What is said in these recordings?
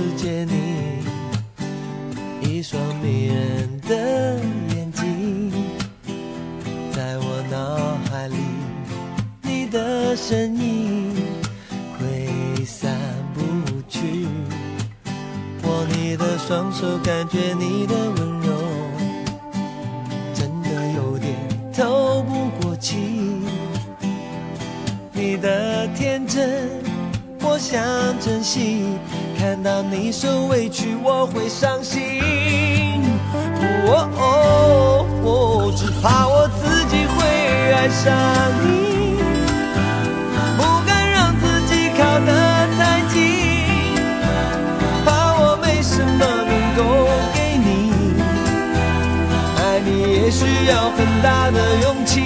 次见你，一双迷人的眼睛，在我脑海里，你的身影挥散不去。握你的双手，感觉你想珍惜。看到你受委屈，我会伤心。哦哦哦，只怕我自己会爱上你，不敢让自己靠得太近，怕我没什么能够给你。爱你也需要很大的勇气，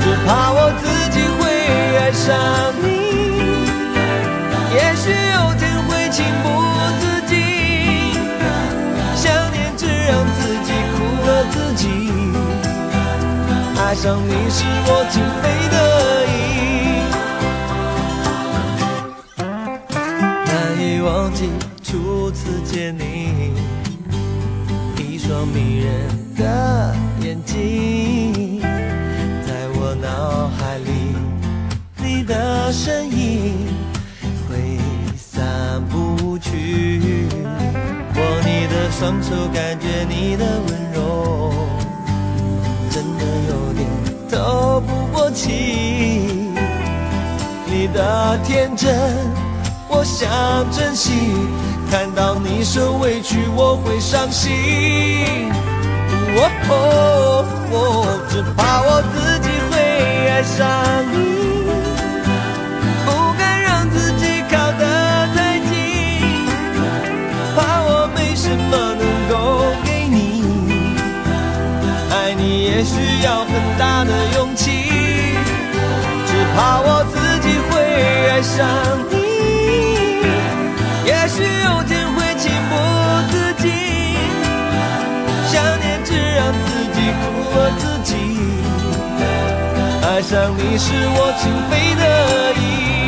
只怕我自己会爱上你。上你是我情非得已，难以忘记初次见你，一双迷人的眼睛，在我脑海里，你的身影。挥散不去，握你的双手，感觉你的温不过气。你的天真，我想珍惜，看到你受委屈，我会伤心。哦哦哦，只怕我自己会爱上你。不敢让自己靠得太近，怕我没什么能够给你。爱你也需要很大的勇气，爱上你。也许有天会情不自禁，想念只让自己苦了自己。爱上你是我情非得已。